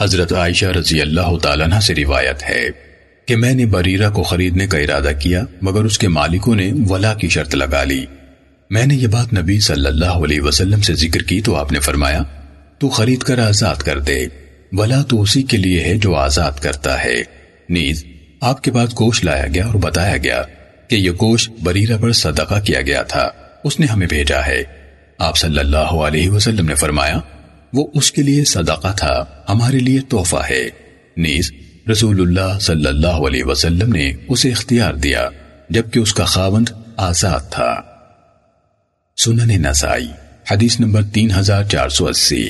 حضرت عائشہ رضی اللہ تعالیٰ عنہ سے روایت ہے کہ میں نے بریرہ کو خریدنے کا ارادہ کیا مگر اس کے مالکوں نے ولا کی شرط لگا لی۔ میں نے یہ بات نبی صلی اللہ علیہ وسلم سے ذکر کی تو آپ نے فرمایا، تو خرید کر آزاد کر دے۔ ولا تو اسی کے لیے ہے جو آزاد کرتا ہے۔ نیز، آپ کے پاس گوشت لایا گیا اور بتایا گیا کہ یہ گوشت بریرہ پر صدقہ کیا گیا تھا۔ اس نے ہمیں بھیجا ہے۔ آپ صلی اللہ علیہ وسلم نے فرمایا وہ اس کے لیے صدقہ تھا۔ ہمارے لیے تحفہ ہے۔ نیز رسول اللہ صلی اللہ علیہ وسلم نے اسے اختیار دیا، جبکہ اس کا خاوند آزاد تھا۔ سنن نسائی، حدیث نمبر تین ہزار چار سو اسی۔